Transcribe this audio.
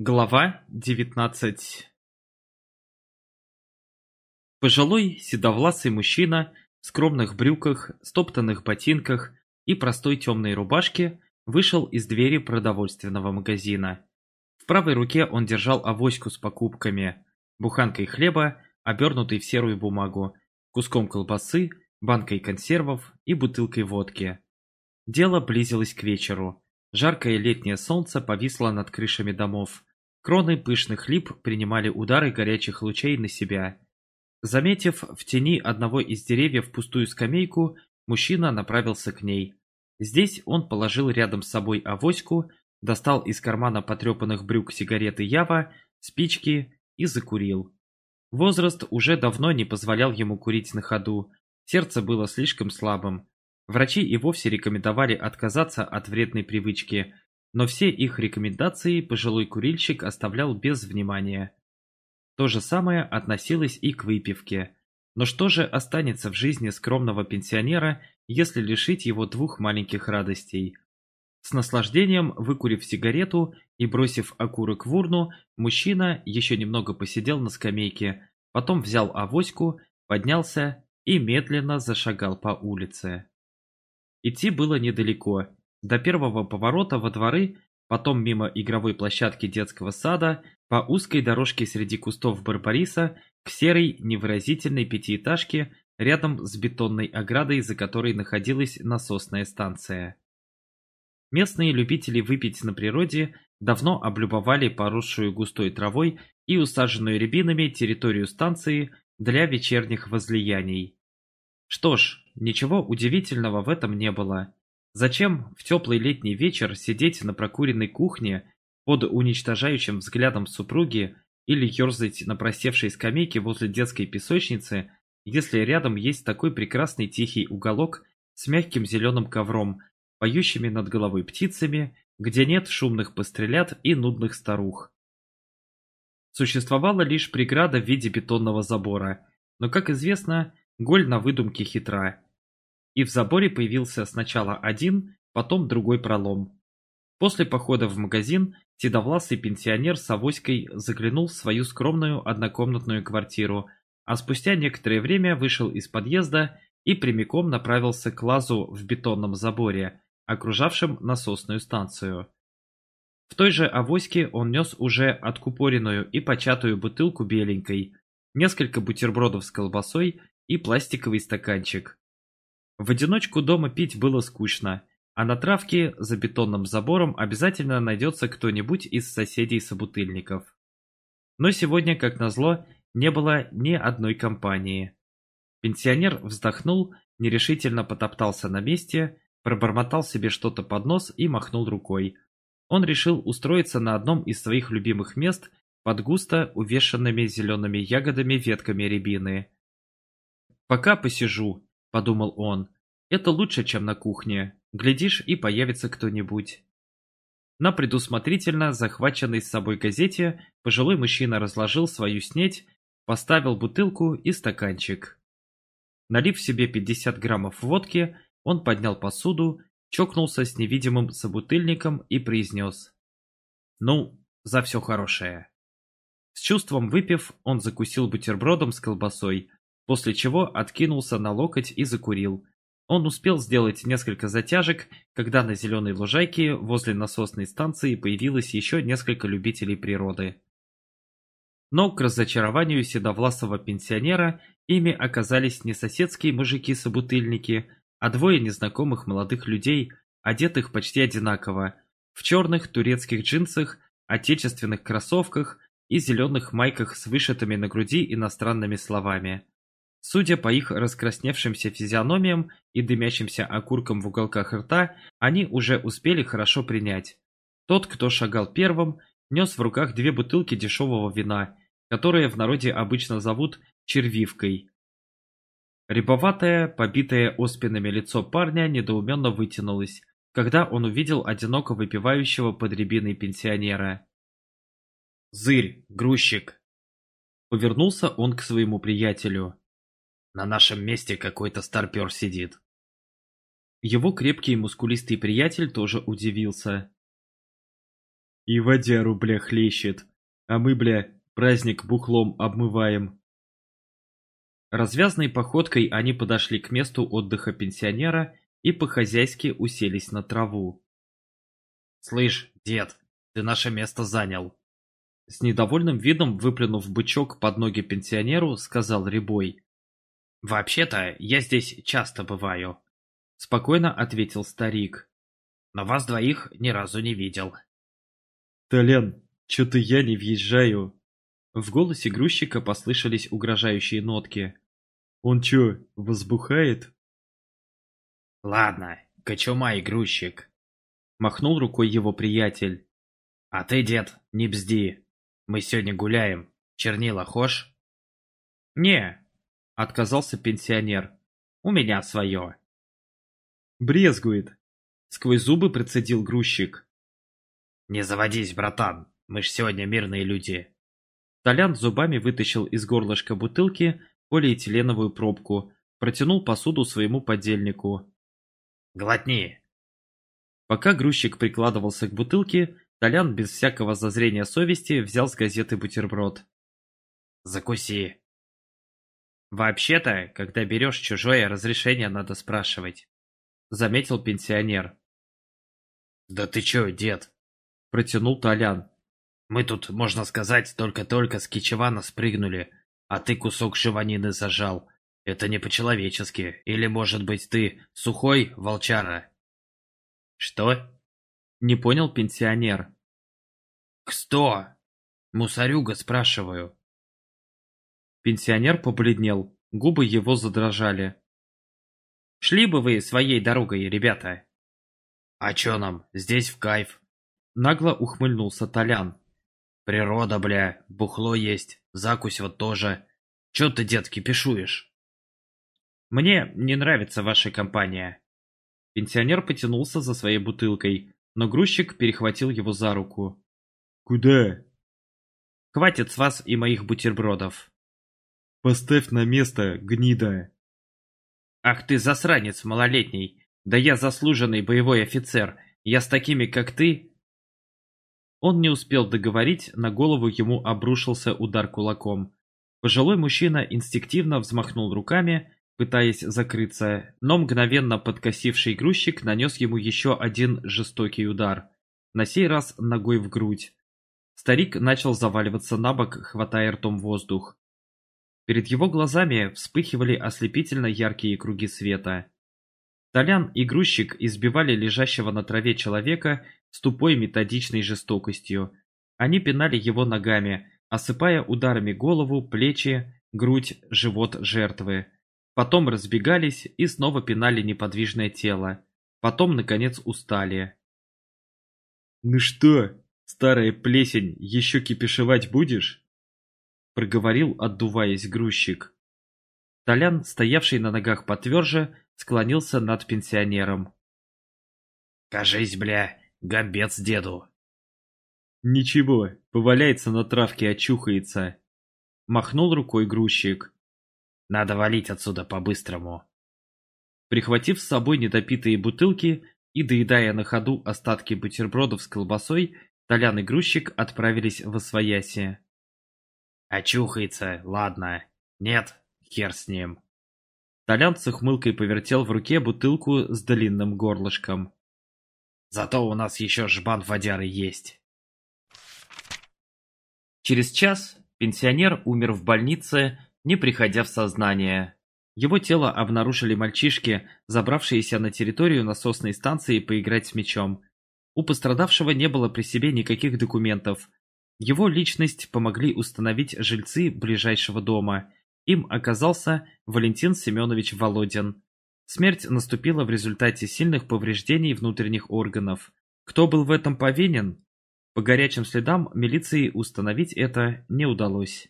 Глава 19 Пожилой седовласый мужчина в скромных брюках, стоптанных ботинках и простой темной рубашке вышел из двери продовольственного магазина. В правой руке он держал авоську с покупками, буханкой хлеба, обернутой в серую бумагу, куском колбасы, банкой консервов и бутылкой водки. Дело близилось к вечеру. Жаркое летнее солнце повисло над крышами домов. Кроны пышных лип принимали удары горячих лучей на себя. Заметив в тени одного из деревьев пустую скамейку, мужчина направился к ней. Здесь он положил рядом с собой авоську, достал из кармана потрепанных брюк сигареты Ява, спички и закурил. Возраст уже давно не позволял ему курить на ходу, сердце было слишком слабым. Врачи и вовсе рекомендовали отказаться от вредной привычки, но все их рекомендации пожилой курильщик оставлял без внимания. То же самое относилось и к выпивке. Но что же останется в жизни скромного пенсионера, если лишить его двух маленьких радостей? С наслаждением выкурив сигарету и бросив окурок в урну, мужчина еще немного посидел на скамейке, потом взял авоську, поднялся и медленно зашагал по улице. Идти было недалеко, до первого поворота во дворы, потом мимо игровой площадки детского сада, по узкой дорожке среди кустов барбариса к серой невыразительной пятиэтажке рядом с бетонной оградой, за которой находилась насосная станция. Местные любители выпить на природе давно облюбовали поросшую густой травой и усаженную рябинами территорию станции для вечерних возлияний. Что ж, ничего удивительного в этом не было. Зачем в теплый летний вечер сидеть на прокуренной кухне под уничтожающим взглядом супруги или ерзать на просевшей скамейке возле детской песочницы, если рядом есть такой прекрасный тихий уголок с мягким зеленым ковром, поющими над головой птицами, где нет шумных пострелят и нудных старух. Существовала лишь преграда в виде бетонного забора, но, как известно, голь на выдумке хитра и в заборе появился сначала один, потом другой пролом. После похода в магазин седовласый пенсионер с авоськой заглянул в свою скромную однокомнатную квартиру, а спустя некоторое время вышел из подъезда и прямиком направился к лазу в бетонном заборе, окружавшем насосную станцию. В той же авоське он нес уже откупоренную и початую бутылку беленькой, несколько бутербродов с колбасой и пластиковый стаканчик. В одиночку дома пить было скучно, а на травке за бетонным забором обязательно найдется кто-нибудь из соседей-собутыльников. Но сегодня, как назло, не было ни одной компании. Пенсионер вздохнул, нерешительно потоптался на месте, пробормотал себе что-то под нос и махнул рукой. Он решил устроиться на одном из своих любимых мест под густо увешанными зелеными ягодами ветками рябины. «Пока посижу», — подумал он. «Это лучше, чем на кухне. Глядишь, и появится кто-нибудь». На предусмотрительно захваченной с собой газете пожилой мужчина разложил свою снеть, поставил бутылку и стаканчик. Налив себе 50 граммов водки, он поднял посуду, чокнулся с невидимым собутыльником и произнес. «Ну, за все хорошее». С чувством выпив, он закусил бутербродом с колбасой, после чего откинулся на локоть и закурил. Он успел сделать несколько затяжек, когда на зеленой лужайке возле насосной станции появилось еще несколько любителей природы. Но к разочарованию седовласого пенсионера ими оказались не соседские мужики-собутыльники, а двое незнакомых молодых людей, одетых почти одинаково, в черных турецких джинсах, отечественных кроссовках и зеленых майках с вышитыми на груди иностранными словами. Судя по их раскрасневшимся физиономиям и дымящимся окуркам в уголках рта, они уже успели хорошо принять. Тот, кто шагал первым, нес в руках две бутылки дешевого вина, которые в народе обычно зовут червивкой. Рябоватое, побитое оспинами лицо парня недоуменно вытянулось, когда он увидел одиноко выпивающего под рябиной пенсионера. «Зырь, грузчик!» Повернулся он к своему приятелю. На нашем месте какой-то старпер сидит. Его крепкий и мускулистый приятель тоже удивился. И водяру, бля, хлещет. А мы, бля, праздник бухлом обмываем. Развязной походкой они подошли к месту отдыха пенсионера и по-хозяйски уселись на траву. «Слышь, дед, ты наше место занял!» С недовольным видом, выплюнув бычок под ноги пенсионеру, сказал Рябой. «Вообще-то, я здесь часто бываю», — спокойно ответил старик. «Но вас двоих ни разу не видел». «Толян, чё-то я не въезжаю». В голосе грузчика послышались угрожающие нотки. «Он чё, возбухает?» «Ладно, кочумай, грузчик», — махнул рукой его приятель. «А ты, дед, не бзди. Мы сегодня гуляем. Чернила хошь?» «Не», — отказался пенсионер. «У меня свое». «Брезгует», — сквозь зубы процедил грузчик. «Не заводись, братан, мы ж сегодня мирные люди». Толян зубами вытащил из горлышка бутылки полиэтиленовую пробку, протянул посуду своему подельнику. «Глотни!» Пока грузчик прикладывался к бутылке, Толян без всякого зазрения совести взял с газеты бутерброд. «Закуси!» «Вообще-то, когда берешь чужое, разрешение надо спрашивать», — заметил пенсионер. «Да ты чё, дед?» — протянул Толян. «Мы тут, можно сказать, только-только с Кичевана спрыгнули, а ты кусок шиванины зажал. Это не по-человечески. Или, может быть, ты сухой, волчара?» «Что?» Не понял пенсионер. «Кто?» «Мусорюга, спрашиваю». Пенсионер побледнел, губы его задрожали. «Шли бы вы своей дорогой, ребята!» «А чё нам, здесь в кайф!» Нагло ухмыльнулся Толян. «Природа, бля, бухло есть, закусь вот тоже. Чё ты, дед, кипишуешь?» «Мне не нравится ваша компания». Пенсионер потянулся за своей бутылкой, но грузчик перехватил его за руку. «Куда?» «Хватит с вас и моих бутербродов». «Поставь на место, гнида!» «Ах ты засранец малолетний! Да я заслуженный боевой офицер! Я с такими, как ты...» Он не успел договорить, на голову ему обрушился удар кулаком. Пожилой мужчина инстинктивно взмахнул руками, пытаясь закрыться, но мгновенно подкосивший грузчик нанес ему еще один жестокий удар, на сей раз ногой в грудь. Старик начал заваливаться на бок, хватая ртом воздух. Перед его глазами вспыхивали ослепительно яркие круги света. Толян и грузчик избивали лежащего на траве человека с тупой методичной жестокостью. Они пинали его ногами, осыпая ударами голову, плечи, грудь, живот жертвы. Потом разбегались и снова пинали неподвижное тело. Потом, наконец, устали. «Ну что, старая плесень, еще кипишевать будешь?» Проговорил, отдуваясь грузчик. Толян, стоявший на ногах потверже, склонился над пенсионером. «Кажись, бля, гамбец деду!» «Ничего, поваляется на травке, очухается!» Махнул рукой грузчик. Надо валить отсюда по-быстрому. Прихватив с собой недопитые бутылки и доедая на ходу остатки бутербродов с колбасой, Толян и грузчик отправились в Освояси. «Очухается, ладно. Нет, хер с ним». Толян с ухмылкой повертел в руке бутылку с длинным горлышком. «Зато у нас еще жбан водяры есть». Через час пенсионер умер в больнице не приходя в сознание. Его тело обнаружили мальчишки, забравшиеся на территорию насосной станции поиграть с мячом. У пострадавшего не было при себе никаких документов. Его личность помогли установить жильцы ближайшего дома. Им оказался Валентин Семенович Володин. Смерть наступила в результате сильных повреждений внутренних органов. Кто был в этом повинен? По горячим следам милиции установить это не удалось.